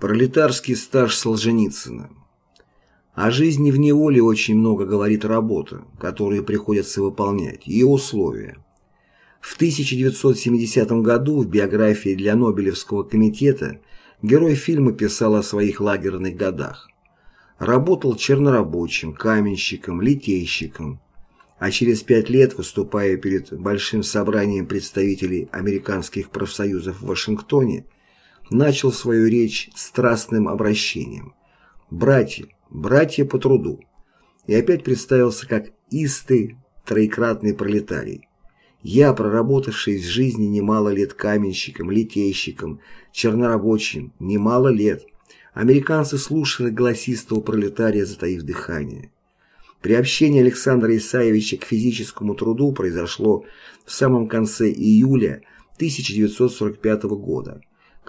Пролетарский стаж Солженицына. О жизни в неволе очень много говорит работа, которую приходится выполнять, и условия. В 1970 году в биографии для Нобелевского комитета герой фильма писал о своих лагерных годах. Работал чернорабочим, каменщиком, литейщиком, а через пять лет, выступая перед большим собранием представителей американских профсоюзов в Вашингтоне, начал свою речь страстным обращением. «Братья, братья по труду!» И опять представился как истый троекратный пролетарий. Я, проработавший в жизни немало лет каменщиком, литейщиком, чернорабочим, немало лет, американцы слушали голосистого пролетария, затаив дыхание. Приобщение Александра Исаевича к физическому труду произошло в самом конце июля 1945 года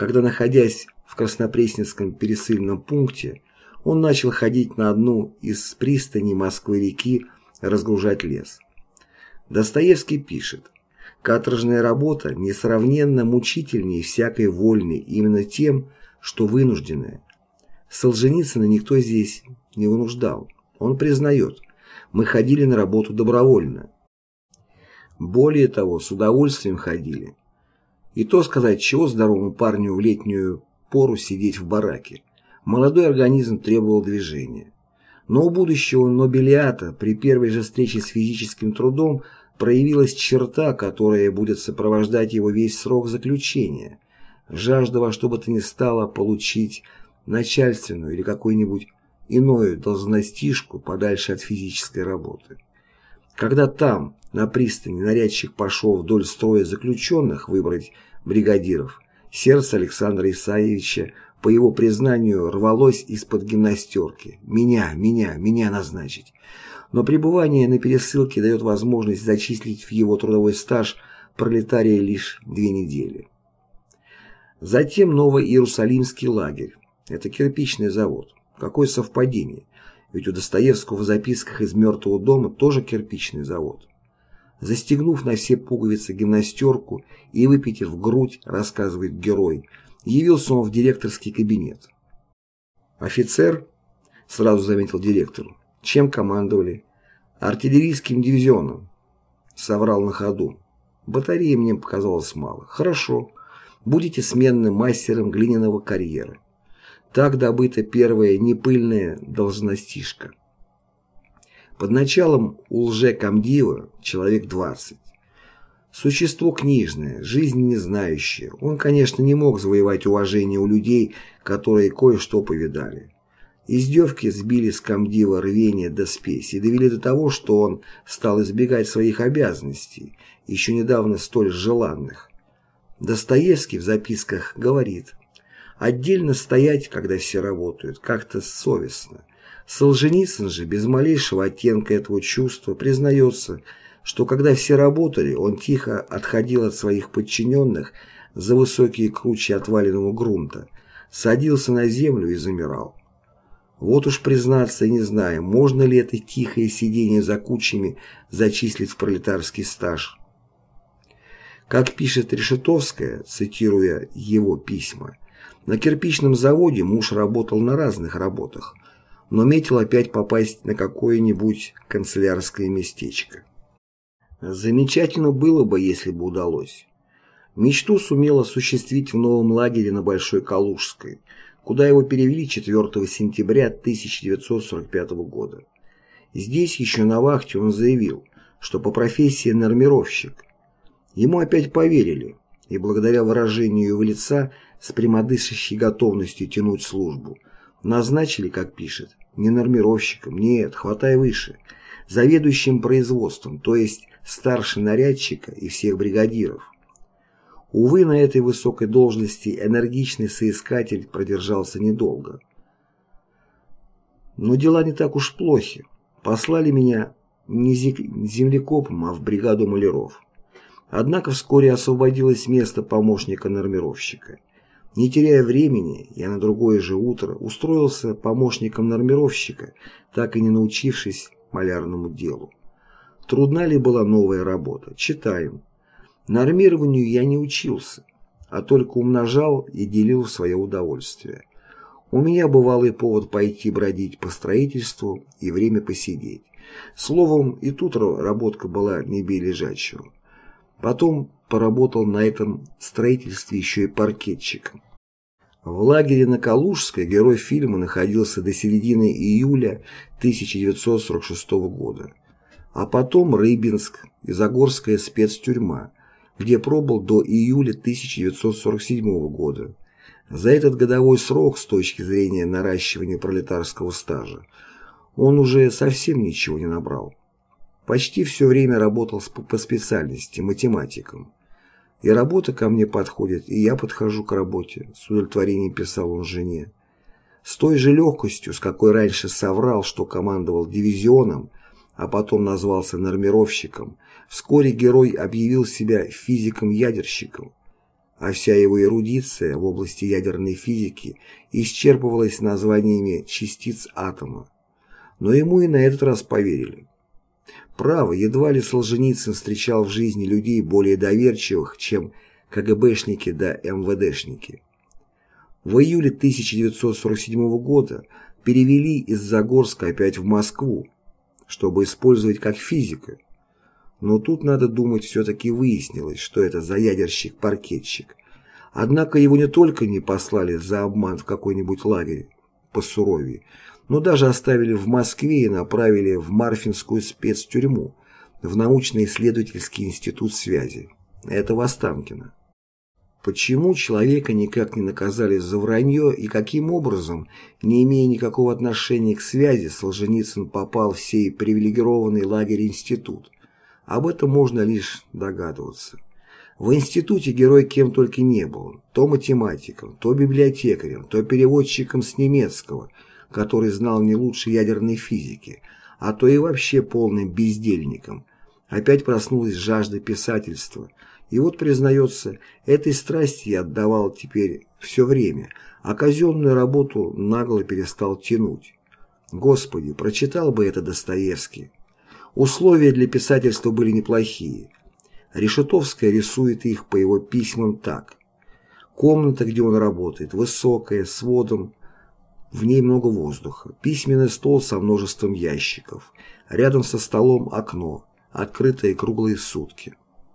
когда, находясь в Краснопресненском пересыльном пункте, он начал ходить на одну из пристаней Москвы-реки разгружать лес. Достоевский пишет, «Каторжная работа несравненно мучительнее всякой вольной именно тем, что вынужденная. Солженицына никто здесь не вынуждал. Он признает, мы ходили на работу добровольно. Более того, с удовольствием ходили. И то сказать, чего здоровому парню в летнюю пору сидеть в бараке. Молодой организм требовал движения. Но у будущего нобелиата при первой же встрече с физическим трудом проявилась черта, которая будет сопровождать его весь срок заключения. Жажда во что бы то ни стало получить начальственную или какую-нибудь иную должностишку подальше от физической работы. Когда там, на пристани, нарядчик пошел вдоль строя заключенных выбрать бригадиров, сердце Александра Исаевича, по его признанию, рвалось из-под гимнастерки. «Меня, меня, меня назначить!» Но пребывание на пересылке дает возможность зачислить в его трудовой стаж пролетария лишь две недели. Затем Ново-Иерусалимский лагерь. Это кирпичный завод. Какое совпадение. Ведь у Достоевского в записках из «Мертвого дома» тоже кирпичный завод. Застегнув на все пуговицы гимнастерку и выпитив грудь, рассказывает герой, явился он в директорский кабинет. «Офицер?» – сразу заметил директору. «Чем командовали?» «Артиллерийским дивизионом», – соврал на ходу. «Батареи мне показалось мало. Хорошо. Будете сменным мастером глиняного карьера. Так добыта первая непыльная должностишка. Под началом у лже-комдива человек 20. Существо книжное, жизни не знающее. Он, конечно, не мог завоевать уважение у людей, которые кое-что повидали. Издевки сбили с комдива рвение до спеси и довели до того, что он стал избегать своих обязанностей, еще недавно столь желанных. Достоевский в записках говорит Отдельно стоять, когда все работают, как-то совестно. Солженицын же без малейшего оттенка этого чувства признается, что когда все работали, он тихо отходил от своих подчиненных за высокие кручи отваленного грунта, садился на землю и замирал. Вот уж признаться, не знаю, можно ли это тихое сидение за кучами зачислить в пролетарский стаж. Как пишет Решетовская, цитируя его письма, на кирпичном заводе муж работал на разных работах, но метил опять попасть на какое-нибудь канцелярское местечко. Замечательно было бы, если бы удалось. Мечту сумел осуществить в новом лагере на Большой Калужской, куда его перевели 4 сентября 1945 года. Здесь еще на вахте он заявил, что по профессии нормировщик. Ему опять поверили, и благодаря выражению его лица с прямодышащей готовностью тянуть службу. Назначили, как пишет, не нормировщиком, нет, хватай выше, заведующим производством, то есть старше нарядчика и всех бригадиров. Увы, на этой высокой должности энергичный соискатель продержался недолго. Но дела не так уж плохи. Послали меня не землекопом, а в бригаду маляров. Однако вскоре освободилось место помощника-нормировщика. Не теряя времени, я на другое же утро устроился помощником нормировщика, так и не научившись малярному делу. Трудна ли была новая работа? Читаем. Нормированию я не учился, а только умножал и делил свое удовольствие. У меня бывал и повод пойти бродить по строительству и время посидеть. Словом, и тут работка была не бей лежачего. Потом поработал на этом строительстве еще и паркетчиком. В лагере на Калужской герой фильма находился до середины июля 1946 года, а потом Рыбинск и Загорская спецтюрьма, где пробыл до июля 1947 года. За этот годовой срок, с точки зрения наращивания пролетарского стажа, он уже совсем ничего не набрал. Почти все время работал по специальности, математиком. И работа ко мне подходит, и я подхожу к работе, с удовлетворением писал он жене. С той же легкостью, с какой раньше соврал, что командовал дивизионом, а потом назвался нормировщиком, вскоре герой объявил себя физиком-ядерщиком, а вся его эрудиция в области ядерной физики исчерпывалась названиями частиц атома. Но ему и на этот раз поверили. Право, едва ли Солженицын встречал в жизни людей более доверчивых, чем КГБшники да МВДшники. В июле 1947 года перевели из Загорска опять в Москву, чтобы использовать как физика. Но тут, надо думать, все-таки выяснилось, что это за ядерщик-паркетчик. Однако его не только не послали за обман в какой-нибудь лагерь посуровее, но даже оставили в Москве и направили в Марфинскую спецтюрьму, в научно-исследовательский институт связи. Это Востанкино. Почему человека никак не наказали за вранье и каким образом, не имея никакого отношения к связи, Солженицын попал в сей привилегированный лагерь-институт? Об этом можно лишь догадываться. В институте герой кем только не был, то математиком, то библиотекарем, то переводчиком с немецкого – который знал не лучше ядерной физики, а то и вообще полным бездельником. Опять проснулась жажда писательства. И вот, признается, этой страсти я отдавал теперь все время, а казенную работу нагло перестал тянуть. Господи, прочитал бы это Достоевский. Условия для писательства были неплохие. Решетовская рисует их по его письмам так. Комната, где он работает, высокая, с водом, в ней много воздуха. Письменный стол со множеством ящиков. Рядом со столом окно, открытое круглые сутки.